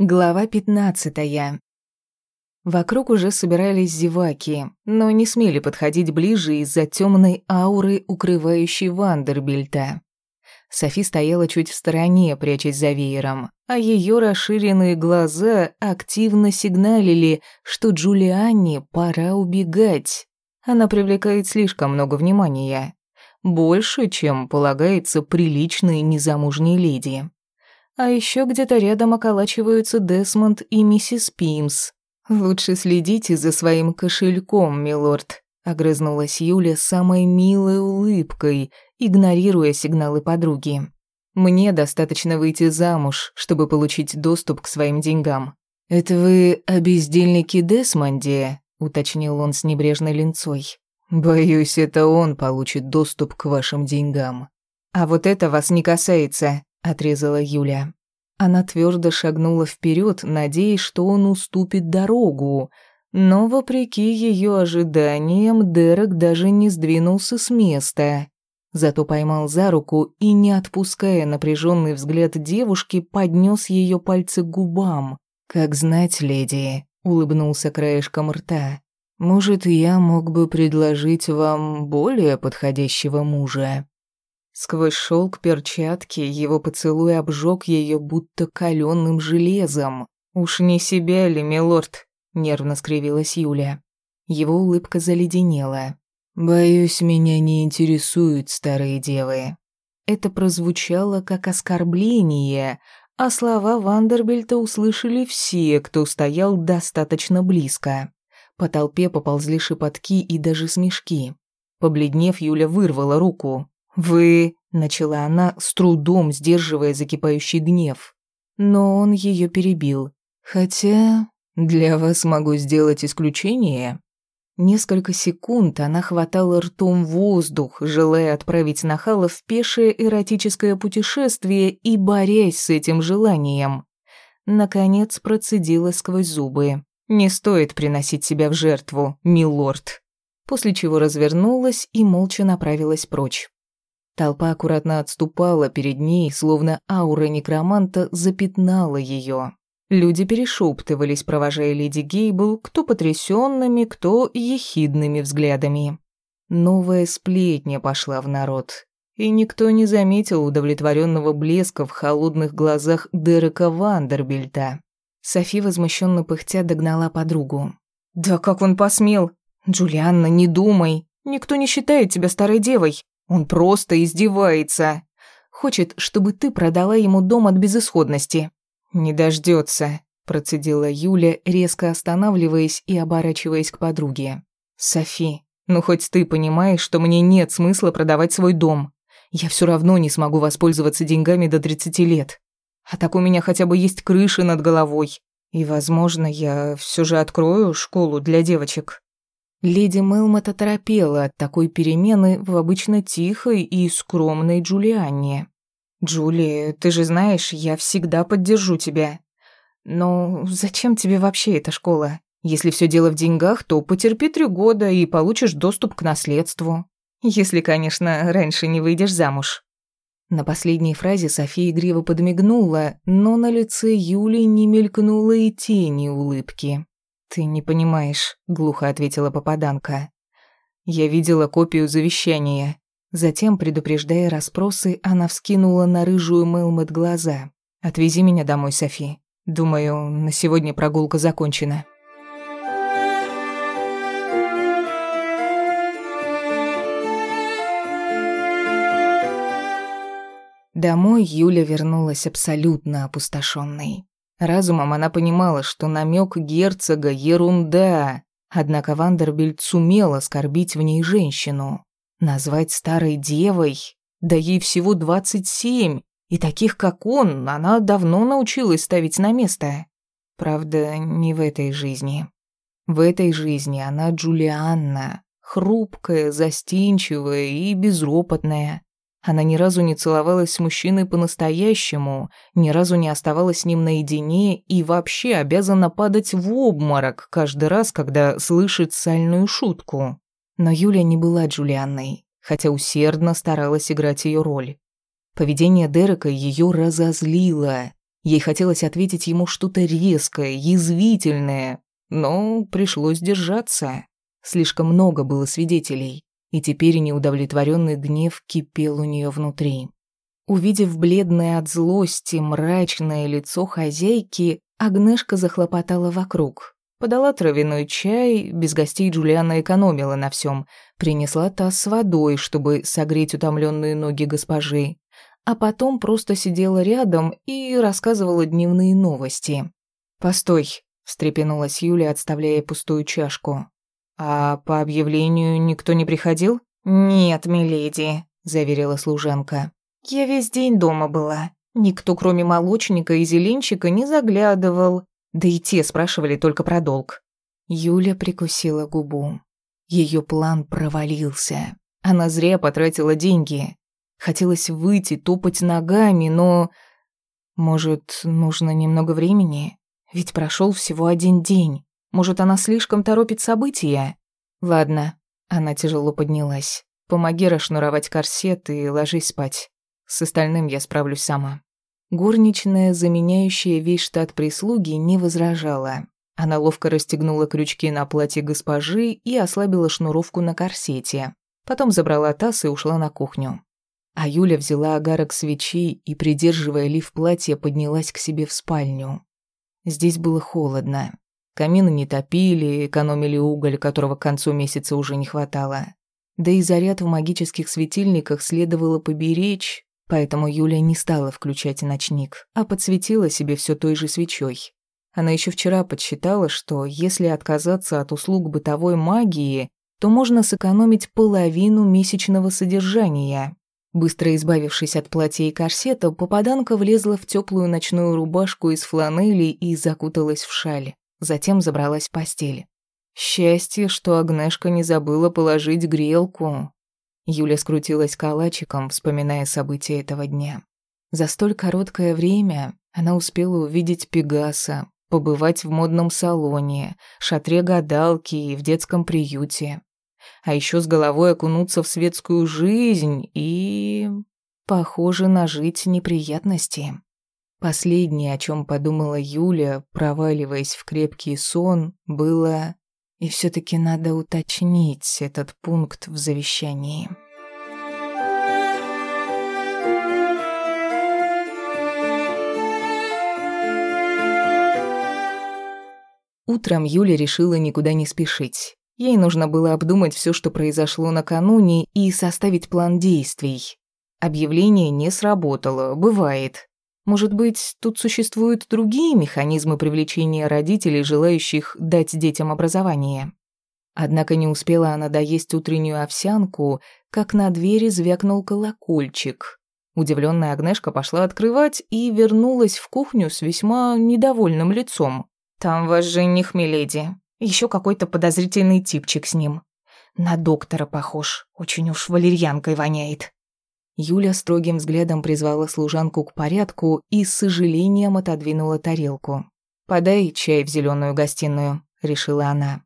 Глава пятнадцатая. Вокруг уже собирались зеваки, но не смели подходить ближе из-за темной ауры, укрывающей Вандербильта. Софи стояла чуть в стороне, прячась за веером, а ее расширенные глаза активно сигналили, что Джулианне пора убегать. Она привлекает слишком много внимания. Больше, чем полагается приличной незамужней леди. А еще где-то рядом околачиваются Десмонд и миссис Пимс. Лучше следите за своим кошельком, милорд, огрызнулась Юля самой милой улыбкой, игнорируя сигналы подруги. Мне достаточно выйти замуж, чтобы получить доступ к своим деньгам. Это вы о бездельнике Десмонде, уточнил он с небрежной линцой. Боюсь, это он получит доступ к вашим деньгам. А вот это вас не касается, отрезала Юля. Она твердо шагнула вперед, надеясь, что он уступит дорогу, но, вопреки ее ожиданиям, Дерек даже не сдвинулся с места. Зато поймал за руку и, не отпуская напряженный взгляд девушки, поднес ее пальцы к губам. «Как знать, леди», — улыбнулся краешком рта. «Может, я мог бы предложить вам более подходящего мужа?» Сквозь шелк перчатки его поцелуй обжег ее будто каленым железом. «Уж не себя ли, милорд?» — нервно скривилась Юля. Его улыбка заледенела. «Боюсь, меня не интересуют старые девы». Это прозвучало как оскорбление, а слова Вандербельта услышали все, кто стоял достаточно близко. По толпе поползли шепотки и даже смешки. Побледнев, Юля вырвала руку. «Вы...» — начала она, с трудом сдерживая закипающий гнев. Но он ее перебил. «Хотя... для вас могу сделать исключение». Несколько секунд она хватала ртом воздух, желая отправить Нахала в пешее эротическое путешествие и борясь с этим желанием. Наконец процедила сквозь зубы. «Не стоит приносить себя в жертву, милорд». После чего развернулась и молча направилась прочь. Толпа аккуратно отступала перед ней, словно аура некроманта запятнала ее. Люди перешептывались, провожая леди Гейбл, кто потрясенными, кто ехидными взглядами. Новая сплетня пошла в народ, и никто не заметил удовлетворенного блеска в холодных глазах Дерека Вандербильта. Софи возмущенно пыхтя догнала подругу. «Да как он посмел? Джулианна, не думай. Никто не считает тебя старой девой. Он просто издевается. Хочет, чтобы ты продала ему дом от безысходности. Не дождется, процедила Юля, резко останавливаясь и оборачиваясь к подруге. Софи, ну хоть ты понимаешь, что мне нет смысла продавать свой дом. Я все равно не смогу воспользоваться деньгами до 30 лет. А так у меня хотя бы есть крыша над головой. И, возможно, я все же открою школу для девочек. Леди Мелмот оторопела от такой перемены в обычно тихой и скромной Джулианне. «Джули, ты же знаешь, я всегда поддержу тебя. Но зачем тебе вообще эта школа? Если все дело в деньгах, то потерпи три года и получишь доступ к наследству. Если, конечно, раньше не выйдешь замуж». На последней фразе София игриво подмигнула, но на лице Юли не мелькнуло и тени улыбки. «Ты не понимаешь», — глухо ответила попаданка. «Я видела копию завещания». Затем, предупреждая расспросы, она вскинула на рыжую Мелмот глаза. «Отвези меня домой, Софи. Думаю, на сегодня прогулка закончена». Домой Юля вернулась абсолютно опустошенной. Разумом она понимала, что намек герцога — ерунда, однако Вандербильд сумел оскорбить в ней женщину. Назвать старой девой? Да ей всего двадцать семь, и таких, как он, она давно научилась ставить на место. Правда, не в этой жизни. В этой жизни она Джулианна, хрупкая, застенчивая и безропотная. Она ни разу не целовалась с мужчиной по-настоящему, ни разу не оставалась с ним наедине и вообще обязана падать в обморок каждый раз, когда слышит сальную шутку. Но Юля не была Джулианной, хотя усердно старалась играть ее роль. Поведение Дерека ее разозлило, Ей хотелось ответить ему что-то резкое, язвительное, но пришлось держаться. Слишком много было свидетелей, и теперь неудовлетворенный гнев кипел у нее внутри. Увидев бледное от злости мрачное лицо хозяйки, Агнешка захлопотала вокруг. Подала травяной чай, без гостей Джулиана экономила на всем, принесла таз с водой, чтобы согреть утомленные ноги госпожи, а потом просто сидела рядом и рассказывала дневные новости. «Постой», — встрепенулась Юля, отставляя пустую чашку. «А по объявлению никто не приходил?» «Нет, миледи», — заверила служанка. «Я весь день дома была. Никто, кроме молочника и зеленщика, не заглядывал. Да и те спрашивали только про долг». Юля прикусила губу. Ее план провалился. Она зря потратила деньги. Хотелось выйти, топать ногами, но... Может, нужно немного времени? Ведь прошел всего один день. Может, она слишком торопит события? Ладно, она тяжело поднялась. Помоги расшнуровать корсет и ложись спать. С остальным я справлюсь сама. Горничная, заменяющая весь штат прислуги, не возражала. Она ловко расстегнула крючки на платье госпожи и ослабила шнуровку на корсете. Потом забрала таз и ушла на кухню. А Юля взяла огарок свечи и, придерживая лиф платья, поднялась к себе в спальню. Здесь было холодно. Камины не топили, экономили уголь, которого к концу месяца уже не хватало. Да и заряд в магических светильниках следовало поберечь, поэтому Юля не стала включать ночник, а подсветила себе все той же свечой. Она еще вчера подсчитала, что если отказаться от услуг бытовой магии, то можно сэкономить половину месячного содержания. Быстро избавившись от платья и корсета, попаданка влезла в теплую ночную рубашку из фланели и закуталась в шаль. Затем забралась в постель. Счастье, что Агнешка не забыла положить грелку. Юля скрутилась калачиком, вспоминая события этого дня. За столь короткое время она успела увидеть Пегаса, побывать в модном салоне, шатре гадалки и в детском приюте а еще с головой окунуться в светскую жизнь и... похоже, нажить неприятности. Последнее, о чем подумала Юля, проваливаясь в крепкий сон, было... И все таки надо уточнить этот пункт в завещании. Утром Юля решила никуда не спешить. Ей нужно было обдумать все, что произошло накануне, и составить план действий. Объявление не сработало, бывает. Может быть, тут существуют другие механизмы привлечения родителей, желающих дать детям образование. Однако не успела она доесть утреннюю овсянку, как на двери звякнул колокольчик. Удивленная Агнешка пошла открывать и вернулась в кухню с весьма недовольным лицом. «Там ваш жених, миледи. Еще какой-то подозрительный типчик с ним. На доктора похож, очень уж валерьянкой воняет. Юля строгим взглядом призвала служанку к порядку и с сожалением отодвинула тарелку. «Подай чай в зеленую гостиную», — решила она.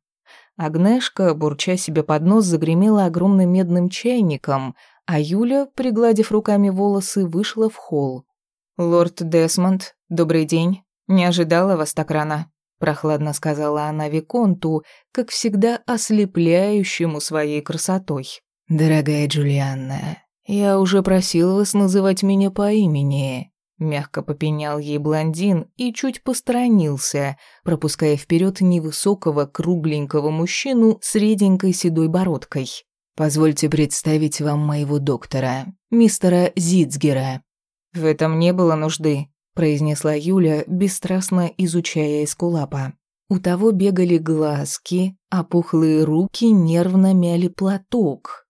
Агнешка, бурча себе под нос, загремела огромным медным чайником, а Юля, пригладив руками волосы, вышла в холл. «Лорд Десмонд, добрый день. Не ожидала вас так рано» прохладно сказала она виконту, как всегда ослепляющему своей красотой. Дорогая Джулианна, я уже просил вас называть меня по имени. Мягко попенял ей блондин и чуть посторонился, пропуская вперед невысокого кругленького мужчину с реденькой седой бородкой. Позвольте представить вам моего доктора, мистера Зицгера. В этом не было нужды, произнесла Юля, бесстрастно изучая эскулапа. У того бегали глазки, а пухлые руки нервно мяли платок.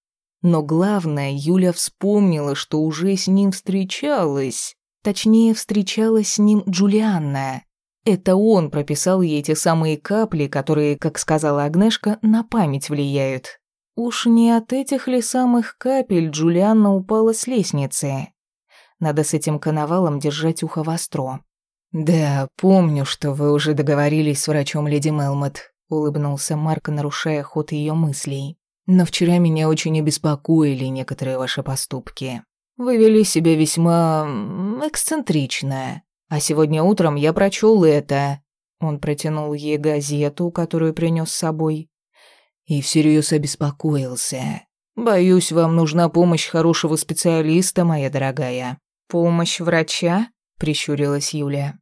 Но главное, Юля вспомнила, что уже с ним встречалась. Точнее, встречалась с ним Джулианна. Это он прописал ей те самые капли, которые, как сказала Агнешка, на память влияют. Уж не от этих ли самых капель Джулианна упала с лестницы? Надо с этим коновалом держать ухо востро. «Да, помню, что вы уже договорились с врачом леди Мелмот», — улыбнулся Марк, нарушая ход ее мыслей. «Но вчера меня очень обеспокоили некоторые ваши поступки. Вы вели себя весьма эксцентрично. А сегодня утром я прочел это. Он протянул ей газету, которую принес с собой. И всерьез обеспокоился. Боюсь, вам нужна помощь хорошего специалиста, моя дорогая. Помощь врача? прищурилась Юля.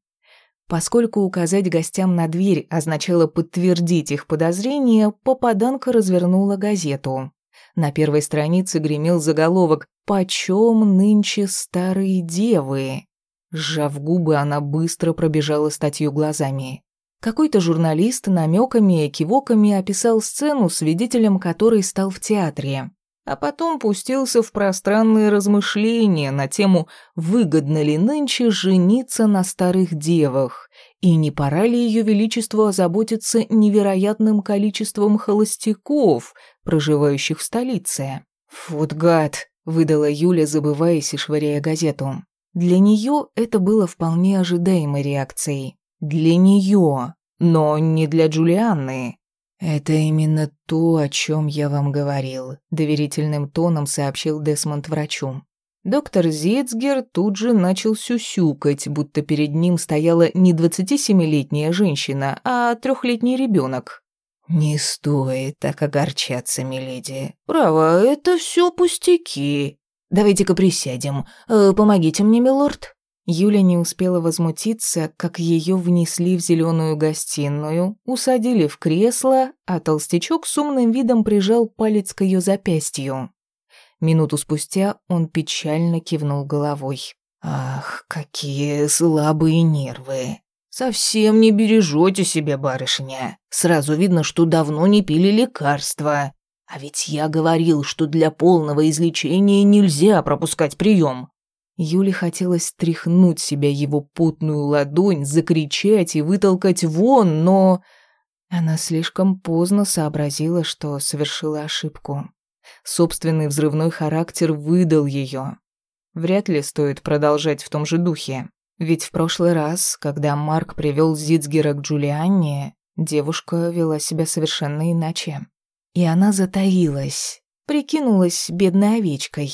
Поскольку указать гостям на дверь означало подтвердить их подозрения, попаданка развернула газету. На первой странице гремел заголовок «Почем нынче старые девы?». Сжав губы, она быстро пробежала статью глазами. Какой-то журналист намеками и кивоками описал сцену, свидетелем которой стал в театре а потом пустился в пространные размышления на тему, выгодно ли нынче жениться на старых девах, и не пора ли ее величеству озаботиться невероятным количеством холостяков, проживающих в столице. «Вот гад!» — выдала Юля, забываясь и швыряя газету. Для нее это было вполне ожидаемой реакцией. Для нее, но не для Джулианны. «Это именно то, о чем я вам говорил», — доверительным тоном сообщил Десмонд врачу. Доктор Зицгер тут же начал сюсюкать, будто перед ним стояла не 27-летняя женщина, а трехлетний ребенок. «Не стоит так огорчаться, миледи. Право, это все пустяки. Давайте-ка присядем. Э, помогите мне, милорд». Юля не успела возмутиться, как ее внесли в зеленую гостиную, усадили в кресло, а толстячок с умным видом прижал палец к ее запястью. Минуту спустя он печально кивнул головой. «Ах, какие слабые нервы! Совсем не бережете себя, барышня. Сразу видно, что давно не пили лекарства. А ведь я говорил, что для полного излечения нельзя пропускать прием. Юле хотелось стряхнуть себя его потную ладонь, закричать и вытолкать вон, но... Она слишком поздно сообразила, что совершила ошибку. Собственный взрывной характер выдал ее. Вряд ли стоит продолжать в том же духе. Ведь в прошлый раз, когда Марк привел Зицгера к Джулианне, девушка вела себя совершенно иначе. И она затаилась, прикинулась бедной овечкой,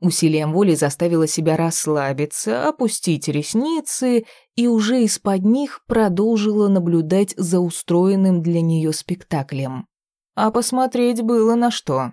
Усилием воли заставила себя расслабиться, опустить ресницы и уже из-под них продолжила наблюдать за устроенным для нее спектаклем. А посмотреть было на что.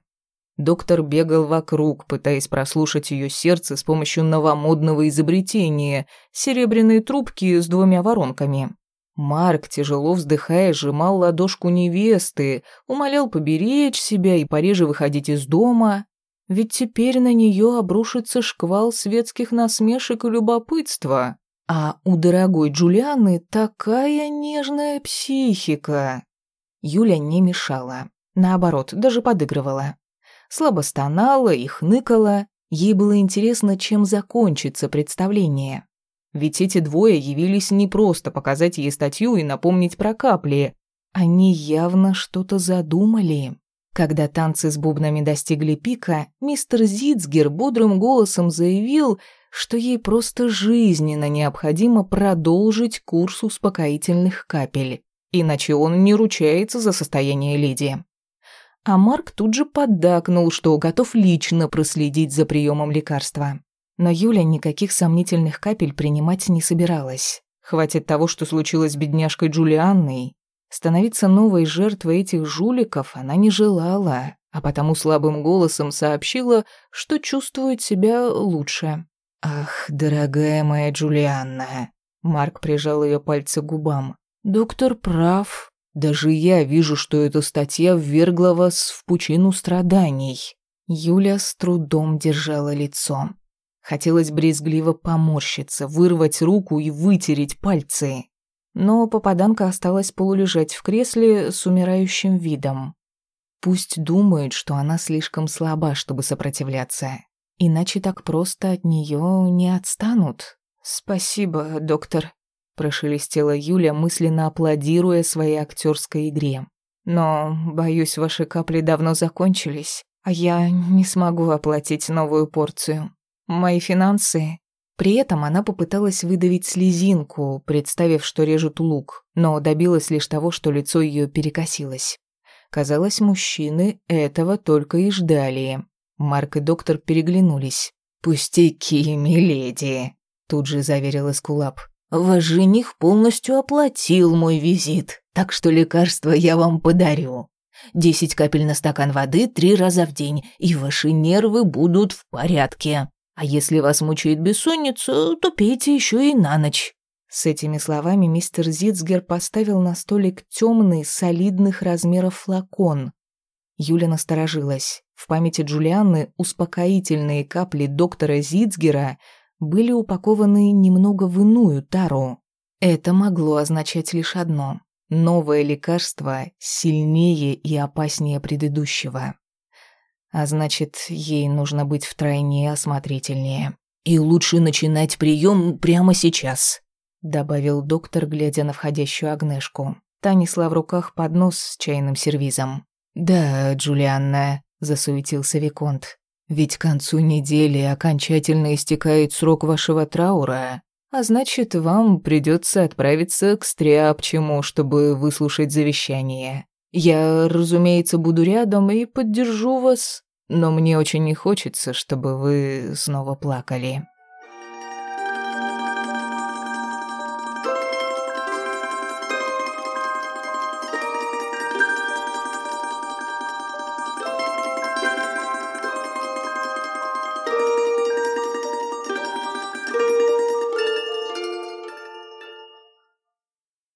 Доктор бегал вокруг, пытаясь прослушать ее сердце с помощью новомодного изобретения — серебряной трубки с двумя воронками. Марк, тяжело вздыхая, сжимал ладошку невесты, умолял поберечь себя и пореже выходить из дома, ведь теперь на нее обрушится шквал светских насмешек и любопытства. А у дорогой Джулианы такая нежная психика. Юля не мешала. Наоборот, даже подыгрывала. Слабо стонала и хныкала. Ей было интересно, чем закончится представление. Ведь эти двое явились не просто показать ей статью и напомнить про капли. Они явно что-то задумали. Когда танцы с бубнами достигли пика, мистер Зицгер бодрым голосом заявил, что ей просто жизненно необходимо продолжить курс успокоительных капель, иначе он не ручается за состояние леди. А Марк тут же поддакнул, что готов лично проследить за приемом лекарства. Но Юля никаких сомнительных капель принимать не собиралась. Хватит того, что случилось с бедняжкой Джулианной, Становиться новой жертвой этих жуликов она не желала, а потому слабым голосом сообщила, что чувствует себя лучше. «Ах, дорогая моя Джулианна!» Марк прижал ее пальцы к губам. «Доктор прав. Даже я вижу, что эта статья ввергла вас в пучину страданий». Юля с трудом держала лицо. Хотелось брезгливо поморщиться, вырвать руку и вытереть пальцы но попаданка осталась полулежать в кресле с умирающим видом. Пусть думает, что она слишком слаба, чтобы сопротивляться, иначе так просто от нее не отстанут. «Спасибо, доктор», — прошелестела Юля, мысленно аплодируя своей актерской игре. «Но, боюсь, ваши капли давно закончились, а я не смогу оплатить новую порцию. Мои финансы при этом она попыталась выдавить слезинку, представив, что режут лук, но добилась лишь того, что лицо ее перекосилось. Казалось, мужчины этого только и ждали. Марк и доктор переглянулись. «Пустяки, миледи», — тут же заверил Эскулап. Ваш жених полностью оплатил мой визит, так что лекарство я вам подарю. Десять капель на стакан воды три раза в день, и ваши нервы будут в порядке. А если вас мучает бессонница, то пейте еще и на ночь». С этими словами мистер Зицгер поставил на столик темный, солидных размеров флакон. Юля насторожилась. В памяти Джулианны успокоительные капли доктора Зицгера были упакованы немного в иную тару. Это могло означать лишь одно. Новое лекарство сильнее и опаснее предыдущего. А значит, ей нужно быть втройне осмотрительнее. «И лучше начинать прием прямо сейчас», — добавил доктор, глядя на входящую Агнешку. Та несла в руках поднос с чайным сервизом. «Да, Джулианна», — засуетился Виконт. «Ведь к концу недели окончательно истекает срок вашего траура, а значит, вам придется отправиться к Стряпчему, чтобы выслушать завещание. Я, разумеется, буду рядом и поддержу вас, но мне очень не хочется, чтобы вы снова плакали».